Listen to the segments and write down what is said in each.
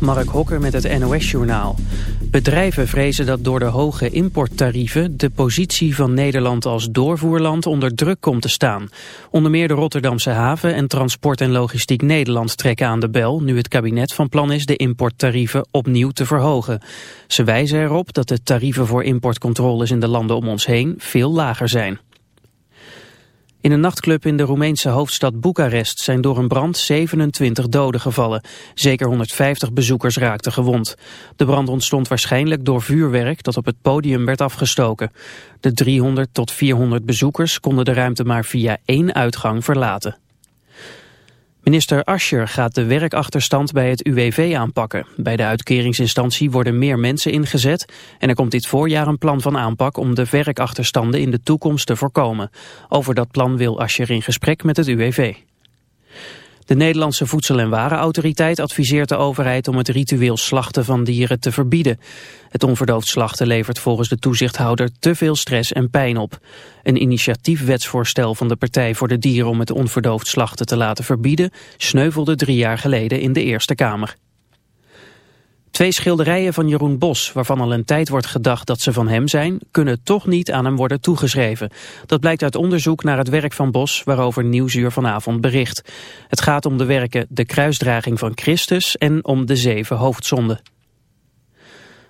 Mark Hokker met het NOS-journaal. Bedrijven vrezen dat door de hoge importtarieven... de positie van Nederland als doorvoerland onder druk komt te staan. Onder meer de Rotterdamse haven en Transport en Logistiek Nederland trekken aan de bel... nu het kabinet van plan is de importtarieven opnieuw te verhogen. Ze wijzen erop dat de tarieven voor importcontroles in de landen om ons heen veel lager zijn. In een nachtclub in de Roemeense hoofdstad Boekarest zijn door een brand 27 doden gevallen. Zeker 150 bezoekers raakten gewond. De brand ontstond waarschijnlijk door vuurwerk dat op het podium werd afgestoken. De 300 tot 400 bezoekers konden de ruimte maar via één uitgang verlaten. Minister Ascher gaat de werkachterstand bij het UWV aanpakken. Bij de uitkeringsinstantie worden meer mensen ingezet... en er komt dit voorjaar een plan van aanpak om de werkachterstanden in de toekomst te voorkomen. Over dat plan wil Ascher in gesprek met het UWV. De Nederlandse Voedsel- en Warenautoriteit adviseert de overheid om het ritueel slachten van dieren te verbieden. Het onverdoofd slachten levert volgens de toezichthouder te veel stress en pijn op. Een initiatiefwetsvoorstel van de Partij voor de Dieren om het onverdoofd slachten te laten verbieden sneuvelde drie jaar geleden in de Eerste Kamer. Twee schilderijen van Jeroen Bos, waarvan al een tijd wordt gedacht dat ze van hem zijn, kunnen toch niet aan hem worden toegeschreven. Dat blijkt uit onderzoek naar het werk van Bos, waarover Nieuwsuur vanavond bericht. Het gaat om de werken De Kruisdraging van Christus en om de Zeven Hoofdzonden.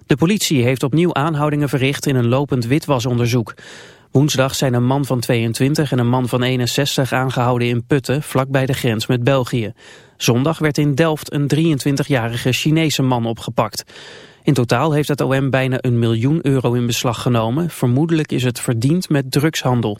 De politie heeft opnieuw aanhoudingen verricht in een lopend witwasonderzoek. Woensdag zijn een man van 22 en een man van 61 aangehouden in Putten, vlakbij de grens met België. Zondag werd in Delft een 23-jarige Chinese man opgepakt. In totaal heeft het OM bijna een miljoen euro in beslag genomen. Vermoedelijk is het verdiend met drugshandel.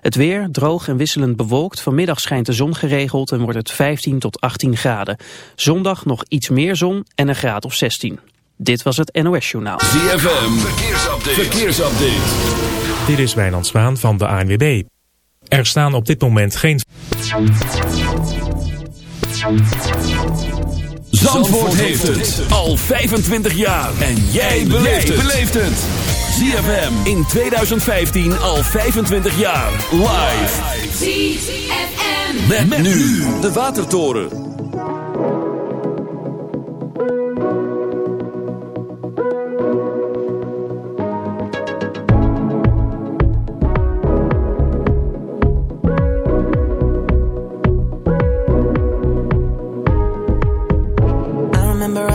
Het weer, droog en wisselend bewolkt. Vanmiddag schijnt de zon geregeld en wordt het 15 tot 18 graden. Zondag nog iets meer zon en een graad of 16. Dit was het NOS Journaal. ZFM, verkeersupdate. verkeersupdate. Dit is Wijnand Zwaan van de ANWB. Er staan op dit moment geen... Zandvoort heeft het al 25 jaar. En jij beleeft het. ZFM in 2015 al 25 jaar. Live. ZFM. Met, met nu de Watertoren.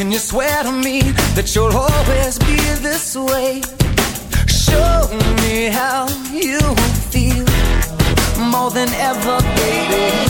Can you swear to me that you'll always be this way? Show me how you feel more than ever, baby.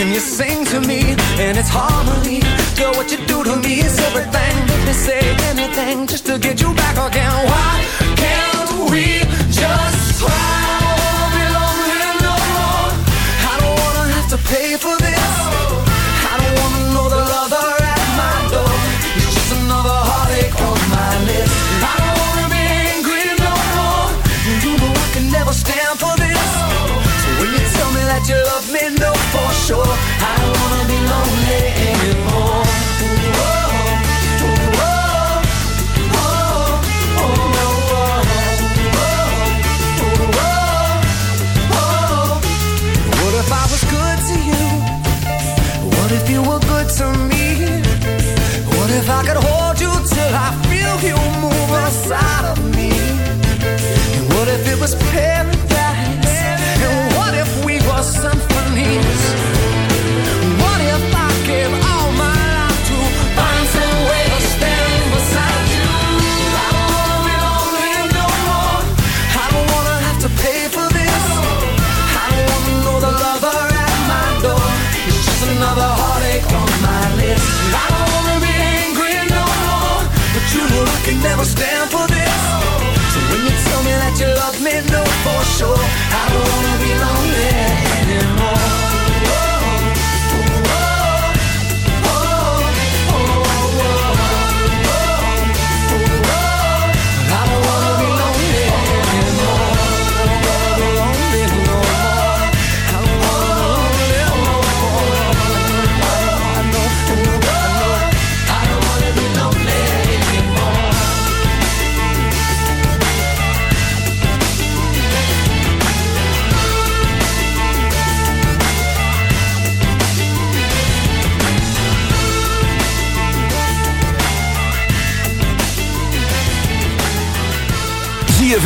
and you sing to me, and it's harmony. Girl, what you do to me is everything. Let me say anything just to get you back again. Why can't we just try? I wanna be lonely no more. I don't wanna have to pay for this. I don't wanna know the lover at my door. It's just another heartache on my list. I don't wanna be angry no more. You know I can never stand for this. So when you tell me that you love me, sure I don't wanna be lonely anymore. What if I was good to you? What if you were good to me? What if I could hold you till I feel you move inside of me? And what if it was paradise? You love me, know for sure I don't wanna be lonely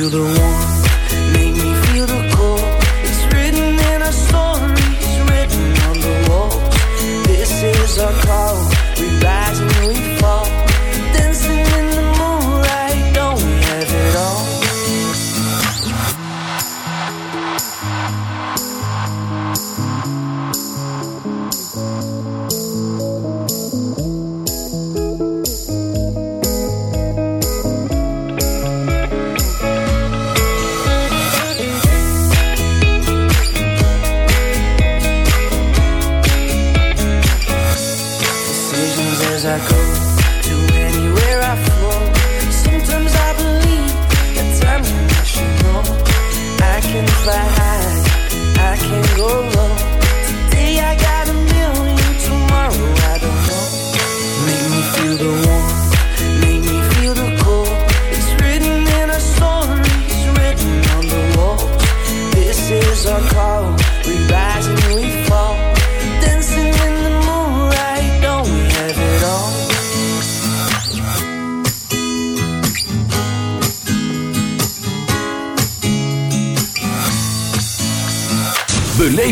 you the one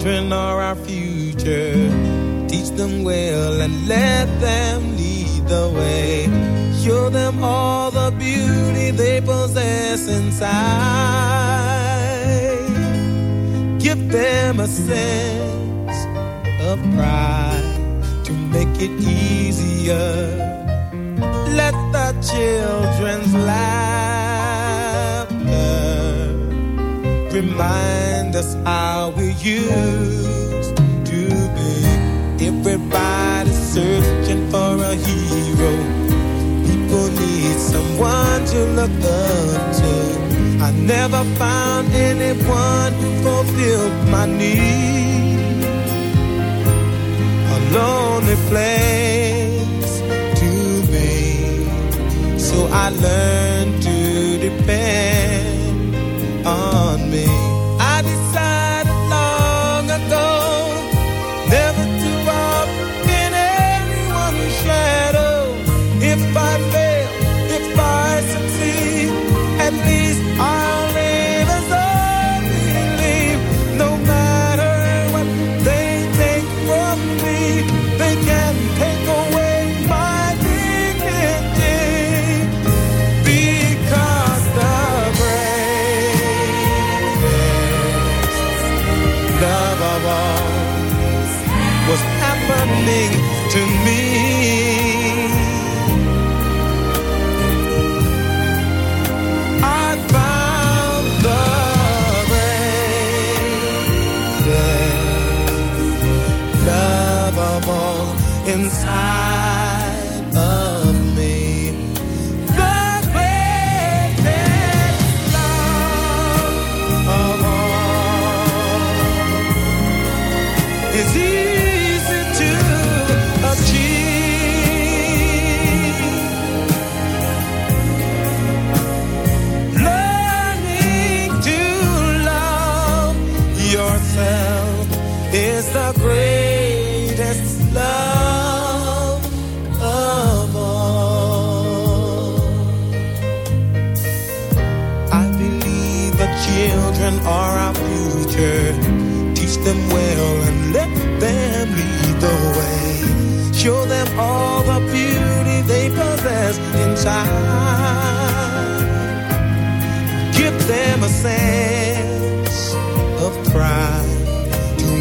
children are I never found anyone who fulfilled my need. A lonely place to be. So I learned.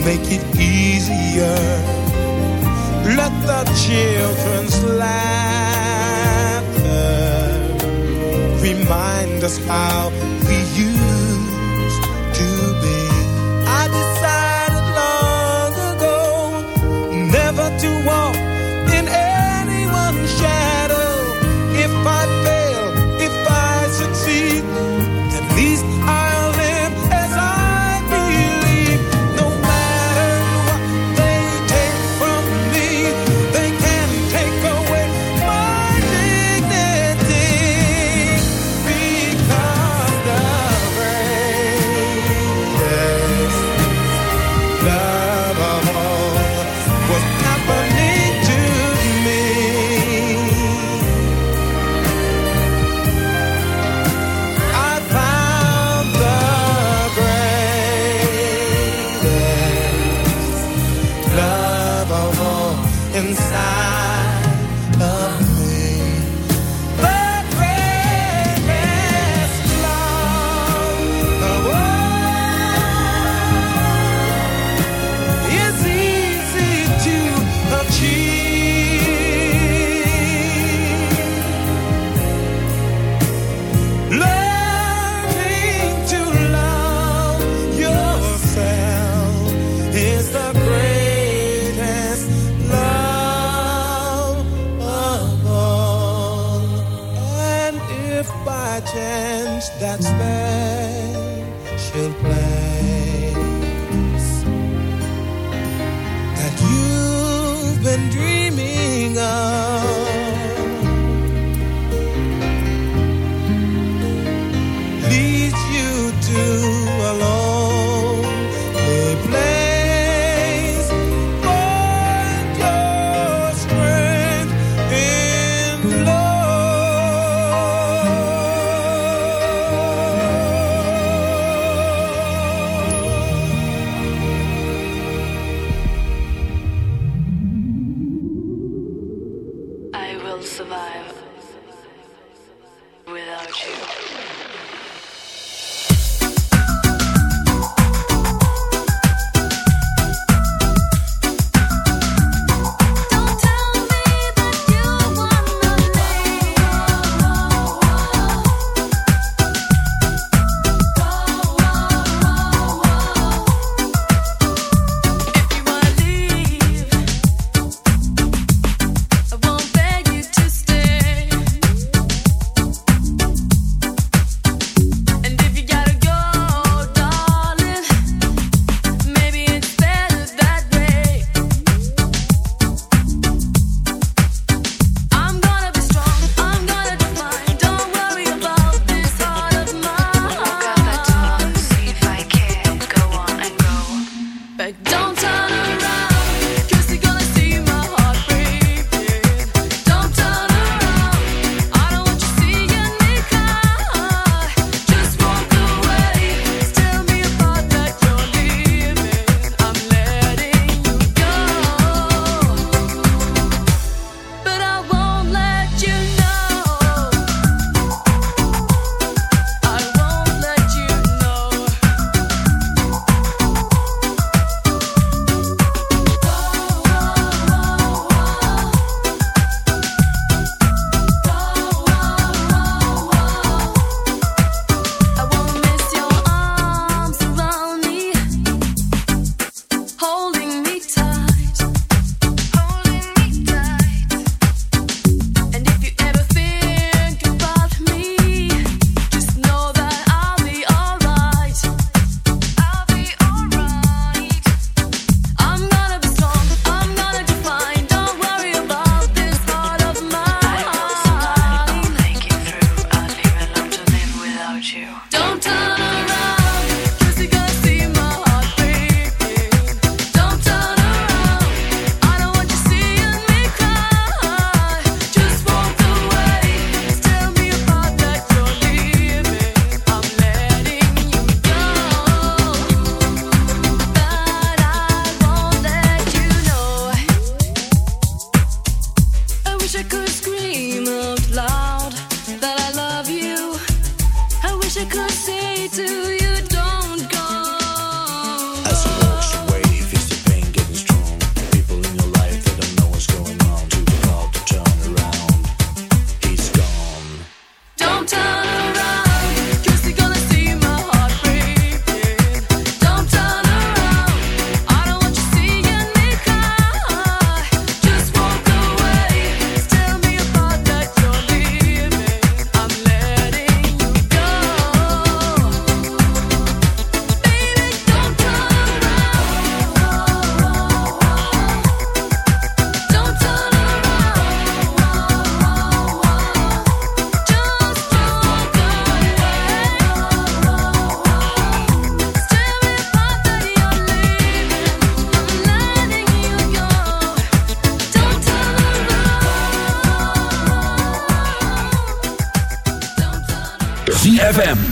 make it easier. Let the children's laughter remind us how we used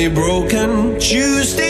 me broken. Tuesday